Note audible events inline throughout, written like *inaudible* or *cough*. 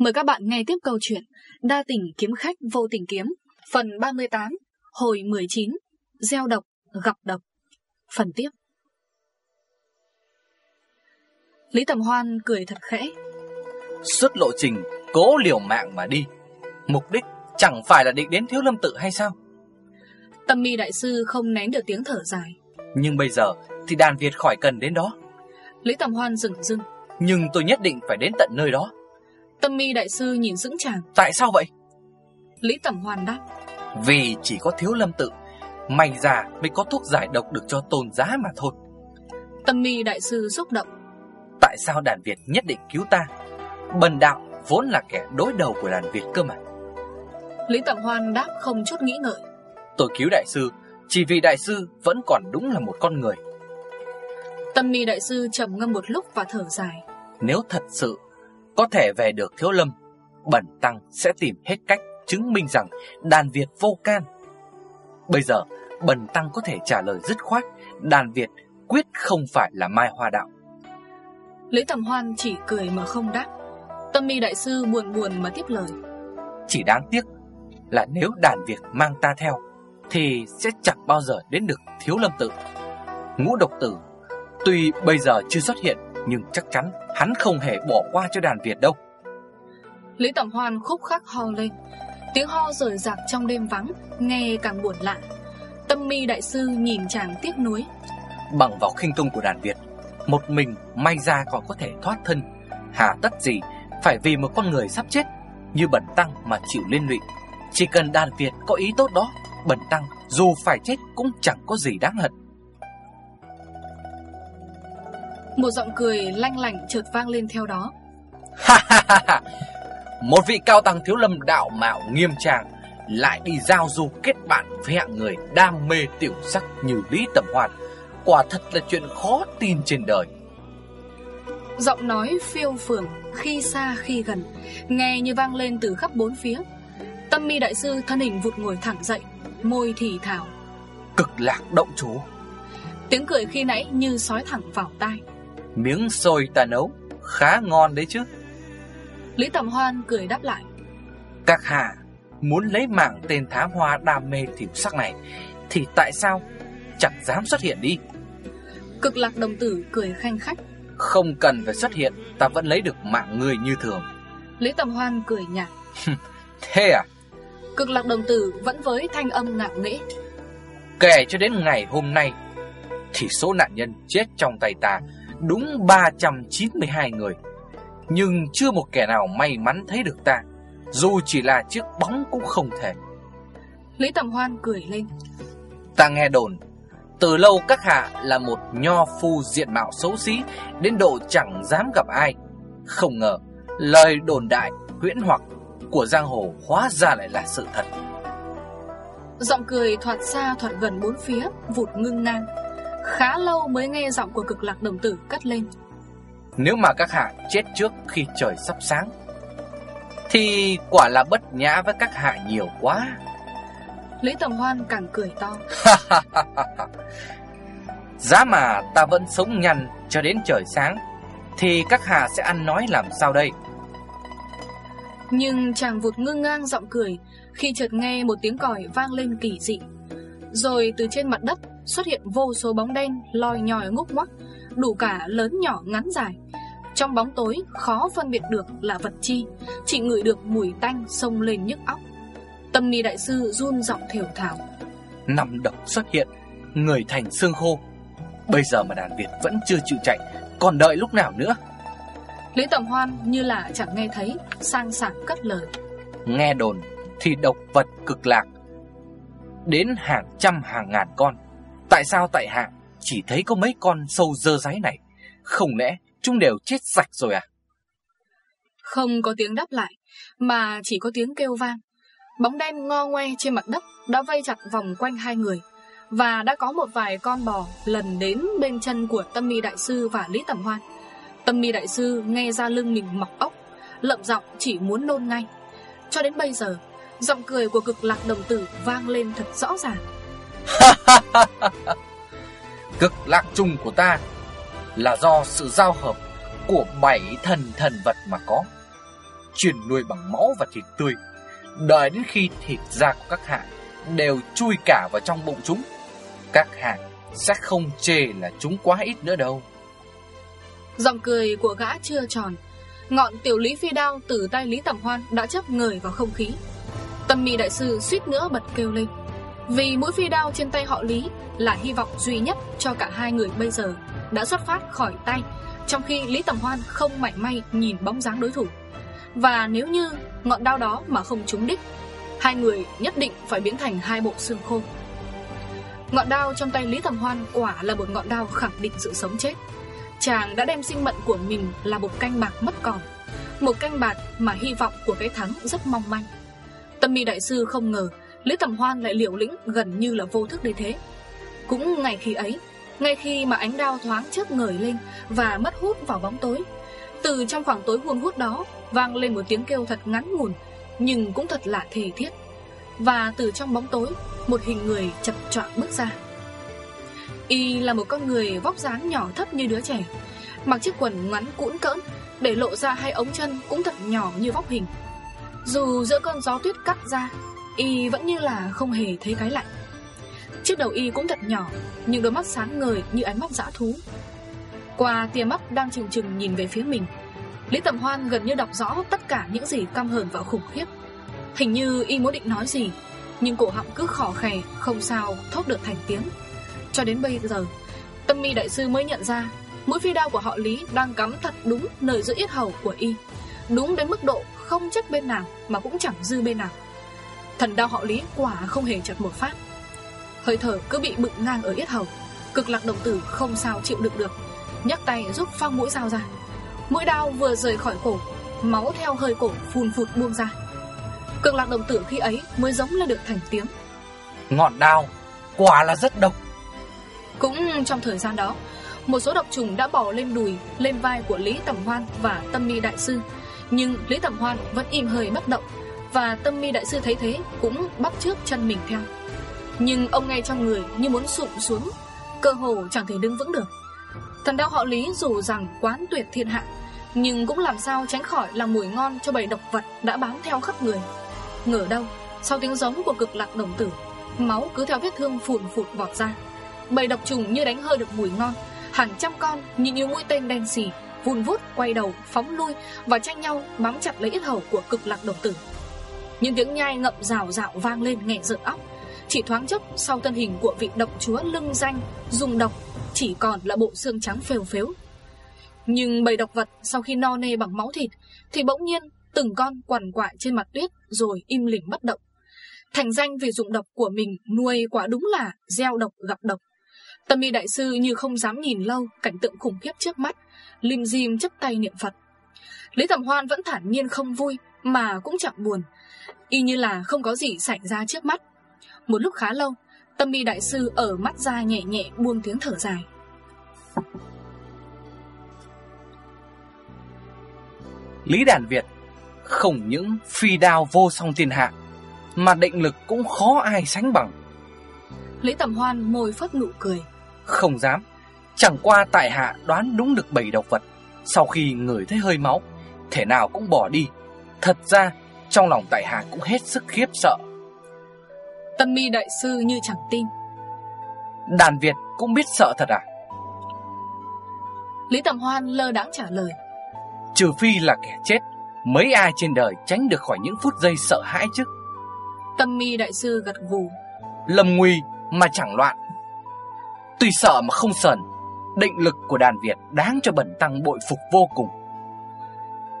Mời các bạn nghe tiếp câu chuyện Đa tình kiếm khách vô tình kiếm Phần 38 Hồi 19 Gieo độc gặp độc. Phần tiếp. Lý Tầm Hoan cười thật khẽ. Suốt lộ trình cố liều mạng mà đi. Mục đích chẳng phải là định đến thiếu lâm tự hay sao? Tâm mi đại sư không nén được tiếng thở dài. Nhưng bây giờ thì đàn Việt khỏi cần đến đó. Lý Tầm Hoan dừng dưng. Nhưng tôi nhất định phải đến tận nơi đó Tâm mi đại sư nhìn dững chàng. Tại sao vậy? Lý Tầm Hoan đáp. Vì chỉ có thiếu lâm tự May ra mới có thuốc giải độc được cho tôn giá mà thôi. Tâm mi đại sư xúc động. Tại sao đàn Việt nhất định cứu ta? Bần đạo vốn là kẻ đối đầu của đàn Việt cơ mà. Lý Tầm Hoan đáp không chút nghĩ ngợi. Tôi cứu đại sư Chỉ vì đại sư vẫn còn đúng là một con người. Tâm mi đại sư trầm ngâm một lúc và thở dài. Nếu thật sự có thể về được thiếu lâm. Bẩn tăng sẽ tìm hết cách chứng minh rằng đàn Việt vô can. Bây giờ Bần tăng có thể trả lời dứt khoát Đàn Việt quyết không phải là Mai Hoa Đạo. Lý Tầm Hoan chỉ cười mà không đáp. Tâm mi đại sư buồn buồn mà tiếp lời. Chỉ đáng tiếc là nếu đàn Việt mang ta theo Thì sẽ chẳng bao giờ đến được thiếu lâm tự Ngũ độc tử Tuy bây giờ chưa xuất hiện Nhưng chắc chắn hắn không hề bỏ qua cho đàn Việt đâu. Lý Tầm Hoan khúc khắc ho lên. Tiếng ho rời rạc trong đêm vắng Nghe càng buồn lạ. Tâm mi đại sư nhìn chàng tiếc nuối. Bằng vào khinh công của đàn Việt Một mình may ra còn có thể thoát thân. Hà tất gì Phải vì một con người sắp chết Như bẩn tăng mà chịu liên lụy. Chỉ cần đàn Việt có ý tốt đó Bẩn tăng dù phải chết cũng chẳng có gì đáng hận Một giọng cười lanh lành chợt vang lên theo đó. Một vị cao tăng thiếu lâm đạo mạo nghiêm trang Lại đi giao du kết bạn với hạng người đam mê tiểu sắc như Lý Tầm Hoan. Quả thật là chuyện khó tin trên đời. Giọng nói phiêu phường khi xa khi gần Nghe như vang lên từ khắp bốn phía. Tâm mi đại sư thân hình vụt ngồi thẳng dậy Môi thì thảo Cực lạc động chú. Tiếng cười khi nãy như sói thẳng vào tai Miếng xôi ta nấu Khá ngon đấy chứ. Lý Tầm Hoan cười đáp lại. Các hạ muốn lấy mạng tên thám hoa đam mê tiểu sắc này Thì tại sao chẳng dám xuất hiện đi? Cực lạc đồng tử cười khanh khách. Không cần phải xuất hiện Ta vẫn lấy được mạng người như thường. Lý Tầm Hoan cười nhạt. Thế à? Cực lạc đồng tử vẫn với thanh âm ngạo nghễ Kể cho đến ngày hôm nay Thì số nạn nhân chết trong tay ta Đúng 392 người. Nhưng chưa một kẻ nào may mắn thấy được ta Dù chỉ là chiếc bóng cũng không thể. Lý Tầm Hoan cười lên. Ta nghe đồn Từ lâu các hạ là một nho phu diện mạo xấu xí Đến độ chẳng dám gặp ai. Không ngờ Lời đồn đại huyễn hoặc Của giang hồ hóa ra lại là sự thật. Giọng cười thoạt xa thoạt gần bốn phía Vụt ngưng ngang Khá lâu mới nghe giọng của cực lạc đồng tử cất lên. Nếu mà các hạ chết trước khi trời sắp sáng Thì quả là bất nhã với các hạ nhiều quá. Lý Tầm Hoan càng cười to. *laughs* Giá mà ta vẫn sống nhằn cho đến trời sáng Thì các hạ sẽ ăn nói làm sao đây? Nhưng chàng vụt ngưng ngang giọng cười Khi chợt nghe một tiếng còi vang lên kỳ dị Rồi từ trên mặt đất xuất hiện vô số bóng đen loi nhòi ngúc ngoắc Đủ cả lớn nhỏ ngắn dài. Trong bóng tối khó phân biệt được là vật chi Chỉ ngửi được mùi tanh sông lên nhức óc. Tâm mi đại sư run giọng thiểu thảo Năm độc xuất hiện Người thành xương khô. Bây giờ mà đàn Việt vẫn chưa chịu chạy Còn đợi lúc nào nữa? Lý Tầm Hoan như là chẳng nghe thấy Sang sảng cất lời. Nghe đồn thì độc vật cực lạc Đến hàng trăm hàng ngàn con. Tại sao tại hạ chỉ thấy có mấy con sâu dơ giấy này? Không lẽ chúng đều chết sạch rồi à? Không có tiếng đáp lại, Mà chỉ có tiếng kêu vang. Bóng đen ngo ngoe trên mặt đất Đã vây chặt vòng quanh hai người, Và đã có một vài con bò Lần đến bên chân của Tâm mi Đại Sư và Lý Tẩm Hoan. Tâm mi Đại Sư nghe ra lưng mình mọc ốc, Lậm giọng chỉ muốn nôn ngay. Cho đến bây giờ Giọng cười của cực lạc đồng tử vang lên thật rõ ràng *laughs* Cực lạc chung của ta Là do sự giao hợp Của bảy thần thần vật mà có chuyên nuôi bằng máu và thịt tươi. Đợi đến khi thịt da của các hạ đều chui cả vào trong bụng chúng, các hạ sẽ không chê là chúng quá ít nữa đâu. Giọng cười của gã chưa tròn, ngọn tiểu lý phi đao từ tay Lý Tẩm Hoan đã chấp người vào không khí. Tâm mì đại sư suýt nữa bật kêu lên. Vì mũi phi đao trên tay họ Lý là hy vọng duy nhất cho cả hai người bây giờ đã xuất phát khỏi tay, trong khi Lý Tầm Hoan không mảy may nhìn bóng dáng đối thủ. Và nếu như ngọn đao đó mà không trúng đích, hai người nhất định phải biến thành hai bộ xương khô. Ngọn đao trong tay Lý Tầm Hoan quả là một ngọn đao khẳng định sự sống chết. Chàng đã đem sinh mệnh của mình là một canh bạc mất còn, một canh bạc mà hy vọng của cái thắng rất mong manh. Tâm mi đại sư không ngờ Lý Tầm Hoan lại liều lĩnh gần như là vô thức đến thế. Cũng ngày khi ấy, Ngay khi mà ánh đao thoáng chớp ngời lên Và mất hút vào bóng tối, Từ trong khoảng tối hun hút đó Vang lên một tiếng kêu thật ngắn ngủn, Nhưng cũng thật lạ thề thiết. Và từ trong bóng tối, Một hình người chập choạng bước ra. Y là một con người vóc dáng nhỏ thấp như đứa trẻ, Mặc chiếc quần ngắn cũn cỡn, Để lộ ra hai ống chân cũng thật nhỏ như vóc hình. Dù giữa cơn gió tuyết cắt ra, Y vẫn như là không hề thấy cái lạnh. Chiếc đầu Y cũng thật nhỏ, Nhưng đôi mắt sáng ngời như ánh mắt dã thú. Qua tia mắt đang chừng chừng nhìn về phía mình, Lý Tầm Hoan gần như đọc rõ tất cả những gì căm hờn và khủng khiếp. Hình như Y muốn định nói gì, Nhưng cổ họng cứ khỏ khè, Không sao thốt được thành tiếng. Cho đến bây giờ, Tâm mi đại sư mới nhận ra, Mũi phi đao của họ Lý đang cắm thật đúng nơi giữa yết hầu của Y. Đúng đến mức độ không trách bên nào Mà cũng chẳng dư bên nào. Thần đao họ Lý quả không hề chật một phát. Hơi thở cứ bị bựng ngang ở yết hầu Cực lạc đồng tử không sao chịu đựng được nhấc tay giúp phang mũi dao ra. Mũi đao vừa rời khỏi cổ Máu theo hơi cổ phun phụt buông ra. Cực lạc đồng tử khi ấy mới giống lên được thành tiếng. Ngọn đao Quả là rất độc. Cũng trong thời gian đó Một số độc trùng đã bỏ lên đùi Lên vai của Lý Tẩm Hoan và Tâm Mi Đại Sư nhưng Lý Tầm Hoan vẫn im hơi bất động và tâm mi đại sư thấy thế Cũng bắt trước chân mình theo. Nhưng ông nghe trong người như muốn sụp xuống, Cơ hồ chẳng thể đứng vững được. Thần đao họ lý dù rằng quán tuyệt thiên hạ, Nhưng cũng làm sao tránh khỏi là mùi ngon cho bầy độc vật đã bám theo khắp người. Ngờ đâu, Sau tiếng giống của cực lạc đồng tử, Máu cứ theo vết thương phùn phụt vọt ra. Bầy độc trùng như đánh hơi được mùi ngon, Hàng trăm con như như mũi tên đen xì Vùn vút, quay đầu, phóng lui Và tranh nhau bám chặt lấy ít hầu của cực lạc đồng tử. Những tiếng nhai ngậm rào rạo vang lên nghẹn rợn óc. Chỉ thoáng chốc, sau thân hình của vị độc chúa lưng danh, Dùng độc, Chỉ còn là bộ xương trắng phèo phếu. Nhưng bầy độc vật sau khi no nê bằng máu thịt, Thì bỗng nhiên từng con quằn quại trên mặt tuyết Rồi im lìm bất động. Thành danh vì dụng độc của mình nuôi quả đúng là gieo độc gặp độc. Tâm y đại sư như không dám nhìn lâu, cảnh tượng khủng khiếp trước mắt Lim dim chấp tay niệm Phật. Lý Tầm Hoan vẫn thản nhiên không vui Mà cũng chẳng buồn. Y như là không có gì xảy ra trước mắt. Một lúc khá lâu Tâm mi đại sư ở mắt ra nhẹ nhẹ buông tiếng thở dài. Lý Đàn Việt Không những phi đao vô song thiên hạ Mà định lực cũng khó ai sánh bằng. Lý Tầm Hoan môi phất nụ cười. Không dám Chẳng qua tại hạ đoán đúng được bảy độc vật. Sau khi người thấy hơi máu Thể nào cũng bỏ đi. Thật ra trong lòng tại hạ cũng hết sức khiếp sợ. Tâm mi đại sư như chẳng tin. Đàn Việt cũng biết sợ thật à? Lý Tầm Hoan lơ đãng trả lời. Trừ phi là kẻ chết Mấy ai trên đời tránh được khỏi những phút giây sợ hãi chứ? Tâm mi đại sư gật gù. Lâm nguy mà chẳng loạn. Tuy sợ mà không sờn Định lực của đàn Việt đáng cho bẩn tăng bội phục vô cùng.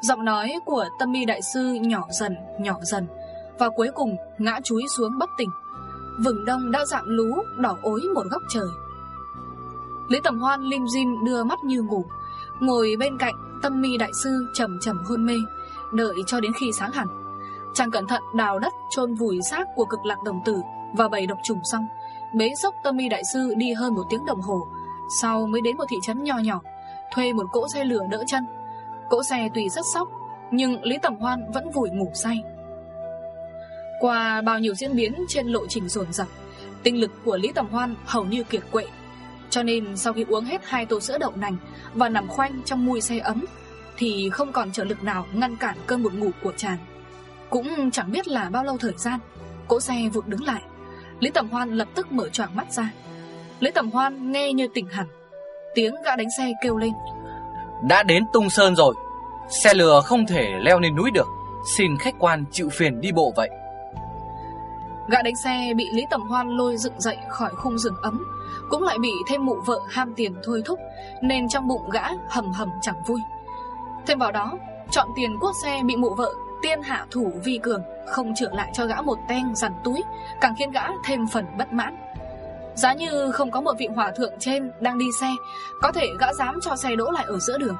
Giọng nói của tâm mi đại sư nhỏ dần, nhỏ dần Và cuối cùng ngã chúi xuống bất tỉnh. Vừng đông đã dạng lú, đỏ ối một góc trời. Lý Tầm Hoan lim dim đưa mắt như ngủ Ngồi bên cạnh tâm mi đại sư trầm trầm hôn mê Đợi cho đến khi sáng hẳn. Chàng cẩn thận đào đất chôn vùi xác của cực lạc đồng tử Và bầy độc trùng xong Bế dốc tâm mi đại sư đi hơn một tiếng đồng hồ sau mới đến một thị trấn nhỏ nhỏ, Thuê một cỗ xe lửa đỡ chân. Cỗ xe tuy rất sóc Nhưng Lý Tầm Hoan vẫn vùi ngủ say. Qua bao nhiêu diễn biến trên lộ trình dồn dập, Tinh lực của Lý Tầm Hoan hầu như kiệt quệ. Cho nên sau khi uống hết hai tô sữa đậu nành Và nằm khoanh trong mùi xe ấm, Thì không còn trở lực nào ngăn cản cơn buồn ngủ của chàng. Cũng chẳng biết là bao lâu thời gian, Cỗ xe vụt đứng lại. Lý Tầm Hoan lập tức mở choàng mắt ra. Lý Tầm Hoan nghe như tỉnh hẳn. Tiếng gã đánh xe kêu lên. Đã đến Tung Sơn rồi. Xe lừa không thể leo lên núi được. Xin khách quan chịu phiền đi bộ vậy. Gã đánh xe bị Lý Tầm Hoan lôi dựng dậy khỏi khung giường ấm Cũng lại bị thêm mụ vợ ham tiền thôi thúc Nên trong bụng gã hầm hầm chẳng vui. Thêm vào đó Chọn tiền quốc xe bị mụ vợ Tiên hạ thủ vi cường Không trở lại cho gã một ten dằn túi Càng khiến gã thêm phần bất mãn Giá như không có một vị hòa thượng trên Đang đi xe, Có thể gã dám cho xe đỗ lại ở giữa đường.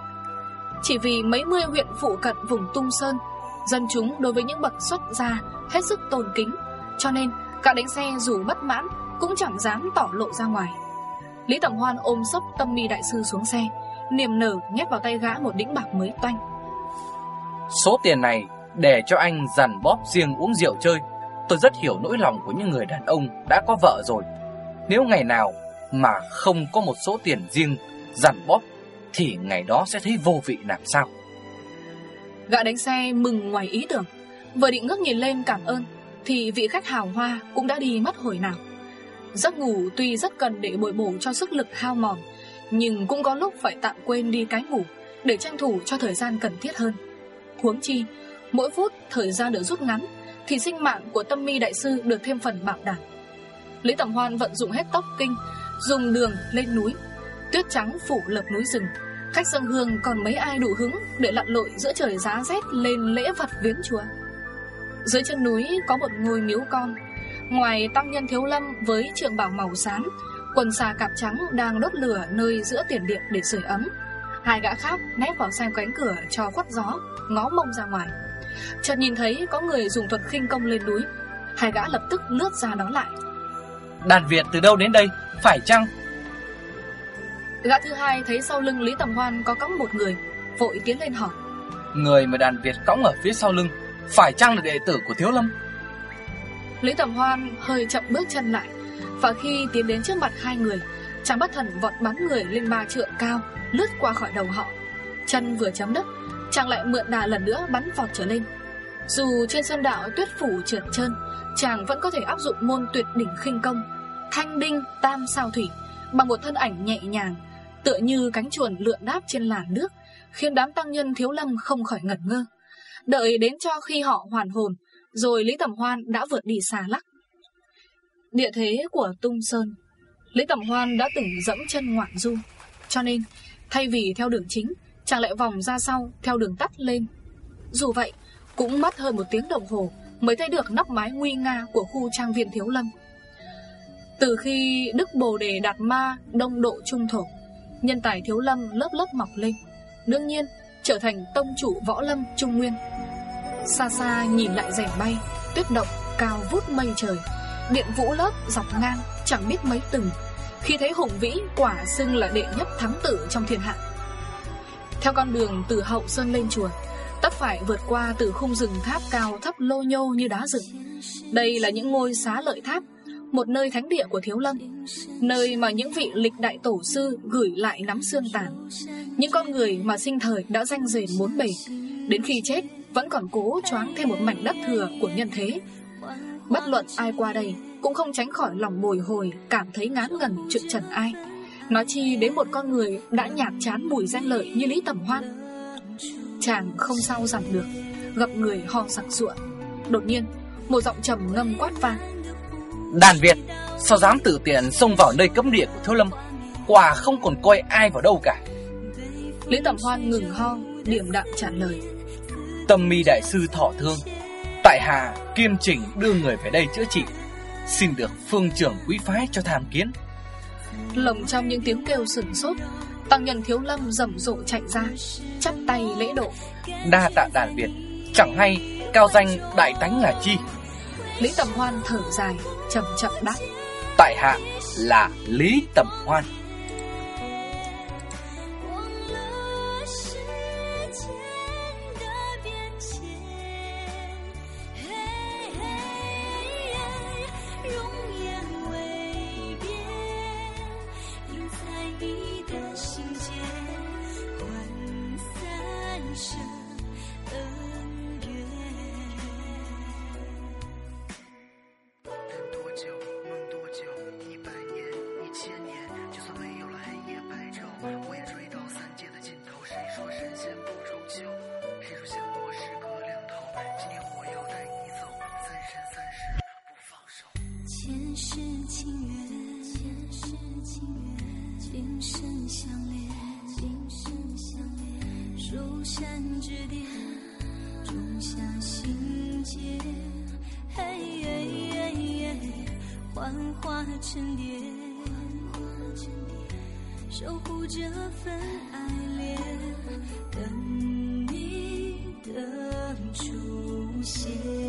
Chỉ vì mấy mươi huyện phụ cận vùng Tung Sơn, Dân chúng đối với những bậc xuất gia Hết sức tôn kính, Cho nên cả đánh xe dù bất mãn Cũng chẳng dám tỏ lộ ra ngoài. Lý Tẩm Hoan ôm sốc tâm mi đại sư xuống xe, Niềm nở nhét vào tay gã một đĩnh bạc mới toanh. Số tiền này để cho anh dằn bóp riêng uống rượu chơi. Tôi rất hiểu nỗi lòng của những người đàn ông đã có vợ rồi. Nếu ngày nào mà không có một số tiền riêng dằn bóp, Thì ngày đó sẽ thấy vô vị làm sao? Gã đánh xe mừng ngoài ý tưởng. Vừa định ngước nhìn lên cảm ơn, Thì vị khách hào hoa cũng đã đi mất hồi nào. Giấc ngủ tuy rất cần để bồi bổ cho sức lực hao mòn, Nhưng cũng có lúc phải tạm quên đi cái ngủ Để tranh thủ cho thời gian cần thiết hơn. Huống chi, Mỗi phút thời gian được rút ngắn, Thì sinh mạng của tâm mi đại sư được thêm phần bảo đảm. Lý Tẩm Hoan vận dụng hết tốc kinh, Dùng đường lên núi. Tuyết trắng phủ lập núi rừng. Khách sân hương còn mấy ai đủ hứng Để lặn lội giữa trời giá rét Lên lễ vật viếng chùa? Dưới chân núi có một ngôi miếu con. Ngoài tăng nhân thiếu lâm Với trường bảo màu sáng Quần xà cạp trắng đang đốt lửa Nơi giữa tiền điện để sưởi ấm. Hai gã khác nép vào sang cánh cửa cho khuất gió, Ngó mông ra ngoài. Chợt nhìn thấy có người dùng thuật khinh công lên núi. Hai gã lập tức lướt ra đón lại. Đàn Việt từ đâu đến đây Phải chăng? Gã thứ hai thấy sau lưng Lý Tầm Hoan có cõng một người Vội tiến lên hỏi. Người mà đàn Việt cõng ở phía sau lưng Phải chăng là đệ tử của Thiếu Lâm? Lý Tầm Hoan hơi chậm bước chân lại Và khi tiến đến trước mặt hai người Chàng bất thần vọt bắn người lên ba trượng cao Lướt qua khỏi đầu họ. Chân vừa chấm đất Chàng lại mượn đà lần nữa bắn vọt trở lên. Dù trên sân đạo tuyết phủ trượt chân Chàng vẫn có thể áp dụng môn tuyệt đỉnh khinh công Thanh đinh, tam sao thủy, Bằng một thân ảnh nhẹ nhàng, Tựa như cánh chuồn lượn đáp trên làn nước, Khiến đám tăng nhân thiếu lâm không khỏi ngẩn ngơ. Đợi đến cho khi họ hoàn hồn, Rồi Lý Tầm Hoan đã vượt đi xa lắc. Địa thế của Tung Sơn. Lý Tầm Hoan đã từng dẫm chân ngoạn du, Cho nên, thay vì theo đường chính, Chàng lại vòng ra sau Theo đường tắt lên. Dù vậy, cũng mất hơn một tiếng đồng hồ Mới thấy được nóc mái nguy nga Của khu trang viện Thiếu Lâm. Từ khi Đức Bồ Đề Đạt Ma Đông độ trung thổ, Nhân tài Thiếu Lâm lớp lớp mọc lên, Đương nhiên trở thành tông chủ võ lâm Trung Nguyên. Xa xa nhìn lại rẻ bay, Tuyết động cao vút mây trời, Điện vũ lớp dọc ngang Chẳng biết mấy từng, Khi thấy hùng vĩ quả xưng là đệ nhất thắng tử trong thiên hạ. Theo con đường từ hậu sơn lên chùa, Tất phải vượt qua từ khung rừng tháp cao thấp lô nhô như đá rừng. Đây là những ngôi xá lợi tháp một nơi thánh địa của Thiếu Lâm, Nơi mà những vị lịch đại tổ sư gửi lại nắm xương tàn. Những con người mà sinh thời đã danh rền muốn bề, Đến khi chết vẫn còn cố choáng thêm một mảnh đất thừa của nhân thế. Bất luận ai qua đây cũng không tránh khỏi lòng bồi hồi, Cảm thấy ngán ngần chuyện trần ai. Nói chi đến một con người đã nhạt chán mùi danh lợi như Lý tẩm Hoan. Chàng không sao dằn được, Gặp người ho sặc sụa. Đột nhiên, một giọng trầm ngâm quát vang. Đàn Việt Sao dám tự tiện xông vào nơi cấm địa của Thiếu Lâm? Quả không còn coi ai vào đâu cả. Lý Tầm Hoan ngừng ho Điểm đạm trả lời. Tâm mi đại sư thọ thương Tại Hà Kiêm Trình đưa người về đây chữa trị. Xin được phương trưởng quý phái cho tham kiến. Lồng trong những tiếng kêu sừng sốt Tăng nhân thiếu lâm rầm rộ chạy ra Chắp tay lễ độ. Đa tạ đàn Việt Chẳng hay cao danh đại tánh là chi. Lý Tầm Hoan thở dài chậm chậm đáp. Tại hạ là Lý Tầm Hoan. 山之巅，种下心结，幻化成蝶，守护这份爱恋，等你的出现。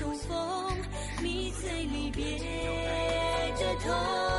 重逢你最离别的痛。